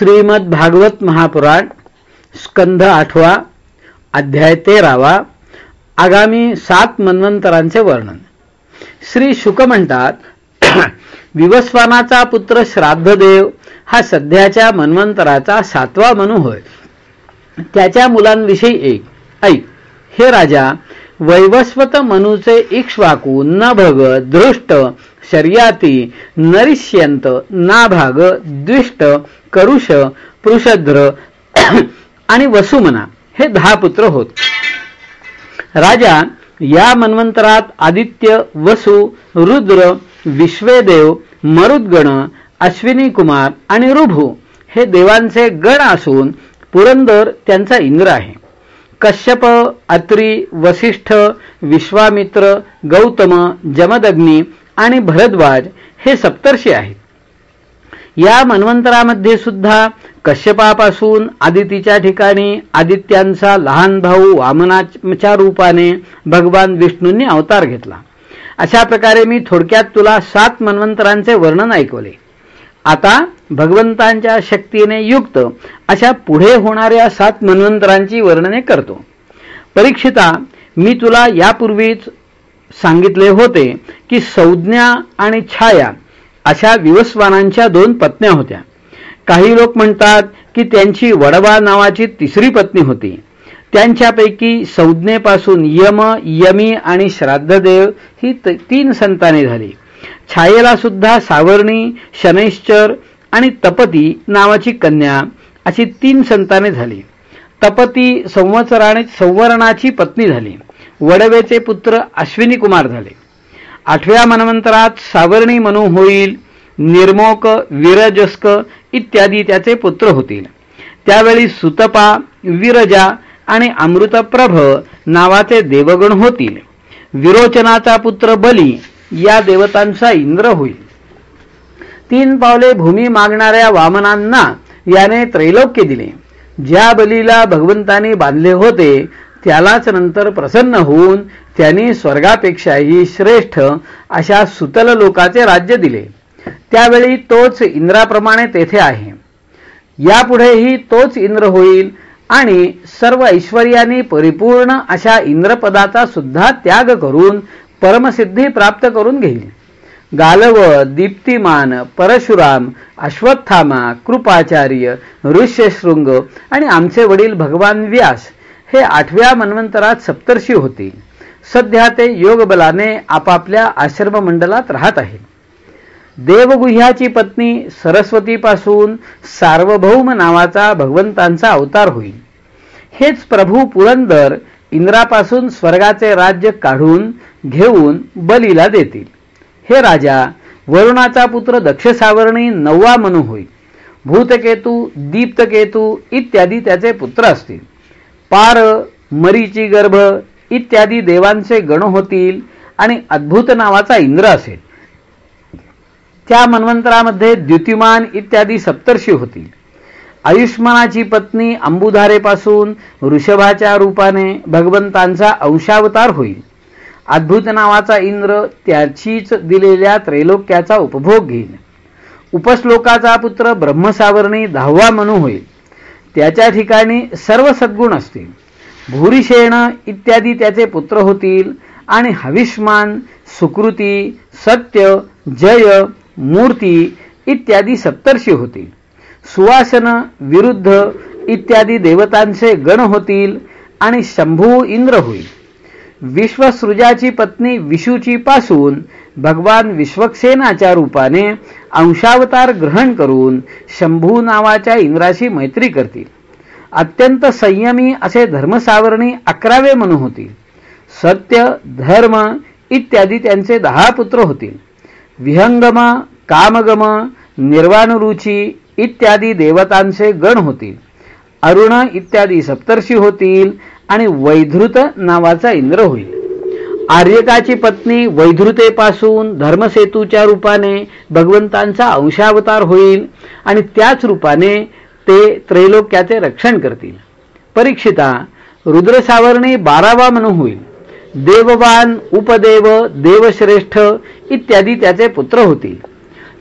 श्रीमद भागवत महापुराण स्कंध आठवा अध्याय तेरावा आगामी सात मन्वंतरांचे वर्णन. श्री शुक म्हणतात विवस्वानाचा पुत्र श्राद्धदेव हा सध्याच्या मन्वंतराचा सातवा मनू होय. त्याच्या मुलांविषयी एक ऐक हे राजा वैवस्वत मनुचे इक्ष्वाकू नभग दृष्ट शर्याती नरिष्यंत नाभाग द्विष्ट करुष पृषद्र आणि वसुमना हे दहा पुत्र होत. राजा या मन्वंतरात आदित्य वसु रुद्र विश्वेदेव मरुद्गण अश्विनी कुमार आणि रुभू हे देवांचे गण असून पुरंदर त्यांचा इंद्र आहे. कश्यप अत्री वसिष्ठ विश्वामित्र गौतम जमदग्नी आणि भरद्वाज हे सप्तर्षी आहेत. या मन्वंतरामध्ये सुद्धा कश्यपापासून आदितीच्या ठिकाणी आदित्यांचा लहान भाऊ वामनाच्या रूपाने भगवान विष्णूंनी अवतार घेतला. अशा प्रकारे मी थोडक्यात तुला सात मन्वंतरांचे वर्णन ऐकवले. आता भगवंतांच्या शक्तीने युक्त अशा पुढे होणाऱ्या सात मन्वंतरांची वर्णने करतो. परीक्षिता मी तुला यापूर्वीच सांगितले होते की संज्ञा आणि छाया अशा विवस्वानांच्या दोन पत्न्या होत्या. काही लोक म्हणतात की त्यांची वडवा नावाची तिसरी पत्नी होती. त्यांच्यापैकी संज्ञेपासून यम यमी आणि श्राद्धदेव ही तीन संताने झाली. छायेला सुद्धा सावर्णी शनैश्चर आणि तपती नावाची कन्या अशी तीन संताने झाली. तपती संवत्सराने संवरणाची पत्नी झाली. वडवेचे पुत्र अश्विनी कुमार झाले. आठव्या मनमंत्रात सावर्णी मनू होईल निर्मोक विरजस्क इत्यादी त्याचे पुत्र होतील. त्यावेळी सुतपा विरजा आणि अमृतप्रभ नावाचे देवगण होतील. विरोचनाचा पुत्र बली या देवतांचा इंद्र होईल. तीन पावले भूमी मागणाऱ्या वामनांना याने त्रैलोक्य दिले. ज्या बलीला भगवंतानी बांधले होते त्यालाच नंतर प्रसन्न होऊन त्यांनी स्वर्गापेक्षाही श्रेष्ठ अशा सुतल लोकाचे राज्य दिले. त्यावेळी तोच इंद्राप्रमाणे तेथे आहे. यापुढेही तोच इंद्र होईल आणि सर्व ऐश्वर्याने परिपूर्ण अशा इंद्रपदाचा सुद्धा त्याग करून परमसिद्धी प्राप्त करून घेईल. गालव दीप्तिमान परशुराम अश्वत्थामा कृपाचार्य ऋष्यशृंग आणि आमचे वडील भगवान व्यास हे आठव्या मन्वंतरात सप्तर्षी होतील सध्या ते योगबलाने आपापल्या आश्रम मंडलात राहत आहेत देवगुह्याची पत्नी सरस्वतीपासून सार्वभौम नावाचा भगवंतांचा अवतार होईल. हेच प्रभू पुरंदर इंद्रापासून स्वर्गाचे राज्य काढून घेऊन बलीला देतील. हे राजा वरुणाचा पुत्र दक्षसावर्णी नववा मनू होईल. भूतकेतू दीप्तकेतू इत्यादी त्याचे पुत्र असतील. पार मरीची गर्भ इत्यादी देवांचे गण होतील आणि अद्भुत नावाचा इंद्र असेल. त्या मन्वंतरामध्ये द्युतिमान इत्यादी सप्तर्षी होतील. आयुष्मानाची पत्नी अंबुधारेपासून ऋषभाच्या रूपाने भगवंतांचा अंशावतार होईल. अद्भुत नावाचा इंद्र त्याचीच दिलेल्या त्रैलोक्याचा उपभोग घेईल. उपश्लोकाचा पुत्र ब्रह्मसावरणी दहावा मनू होईल. त्याच्या ठिकाणी सर्व सद्गुण असतील. भूरिशेण इत्यादी त्याचे पुत्र होतील. आणि हविष्मान सुकृती सत्य जय मूर्ती इत्यादी सप्तर्षी होतील. सुवासन विरुद्ध इत्यादी देवतांचे गण होतील आणि शंभू इंद्र होईल. विश्वसृजाची पत्नी विशूची पासून भगवान विश्वक्सेनाच्या रूपाने अंशावतार ग्रहण करून शंभू नावाच्या इंद्राशी मैत्री करतील. अत्यंत संयमी असे धर्मसावरणी अकरावे मनू होतील. सत्य धर्म इत्यादी त्यांचे दहा पुत्र होतील. विहंगम कामगम निर्वाणरुची इत्यादी देवतांचे गण होतील. अरुण इत्यादी सप्तर्षी होतील आणि वैधृत नावाचा इंद्र होईल. आर्यकाची पत्नी वैधृतेपासून धर्मसेतूच्या रूपाने भगवंतांचा अंशावतार होईल आणि त्याच रूपाने ते त्रैलोक्याचे रक्षण करतील. परीक्षिता रुद्रसावरणी बारावा म्हणून होईल. देववान उपदेव देवश्रेष्ठ इत्यादी त्याचे पुत्र होतील.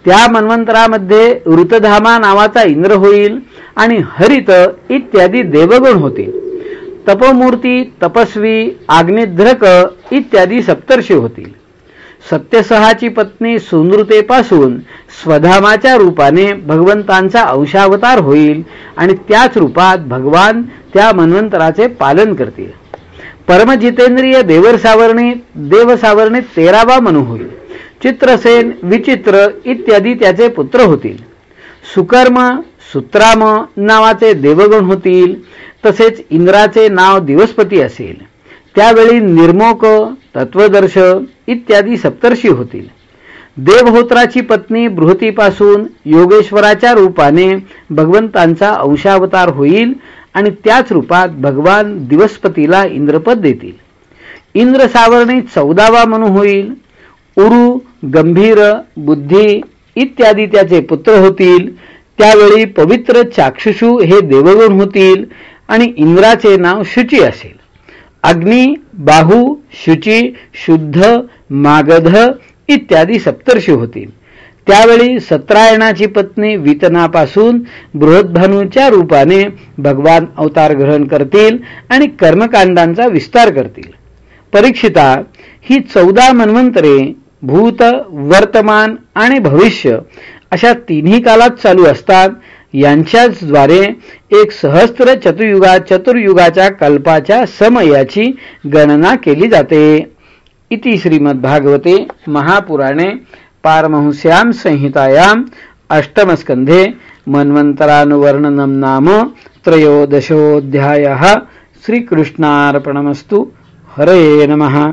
त्या मन्वंतरामध्ये ऋतधामा नावाचा इंद्र होईल आणि हरित इत्यादी देवगुण होतील. तपमूर्ती तपस्वी आग्निध्रक इत्यादी सप्तर्षी होतील. सत्यसहाची पत्नी सुनृतेपासून स्वधामाच्या रूपाने भगवंतांचा अंशावतार होईल आणि त्याच रूपात भगवान त्या मन्वंतराचे पालन करतील. परमजितेंद्रिय देवर सावरणीत देव सावरणीत तेरावा मनू होईल. चित्रसेन विचित्र इत्यादी त्याचे पुत्र होतील. सुकर्म सुत्राम नावाचे देवगण होतील. तसेच इंद्राचे नाव दिवसपती असेल. त्यावेळी निर्मोक तत्वदर्श इत्यादी सप्तर्षी होतील. देवहोत्राची पत्नी बृहतीपासून योगेश्वराच्या रूपाने भगवंतांचा अंशावतार होईल आणि त्याच रूपात भगवान दिवसपतीला इंद्रपद देतील. इंद्र सावरणी चौदावा म्हणू होईल. उरु गंभीर बुद्धी इत्यादी त्याचे पुत्र होतील. त्यावेळी पवित्र चाक्षुषू हे देवगुण होतील आणि इंद्राचे नाव शुची असेल. अग्नी बाहू शुची शुद्ध मागध इत्यादी सप्तर्षी होतील त्यावेळी सत्रायणाची पत्नी वितनापासून बृहद्भानूच्या रूपाने भगवान अवतार ग्रहण करतील आणि कर्मकांडांचा विस्तार करतील. परीक्षिता ही चौदा मन्वंतरे भूत वर्तमान आणि भविष्य अशा तिन्ही कालात चालू असतात यांच्याचद्वारे एक सहस्त्र चतुर्युगा चतुर्युगाच्या कल्पाच्या समयाची गणना केली जाते. इति श्रीमद्भागवते महापुराणे पारमहंस्यां संहितायाम् अष्टमस्कन्धे मन्वन्तरानुवर्णनं नाम त्रयोदशोऽध्यायः श्रीकृष्णार्पणमस्तु. हरे नमः.